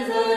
is a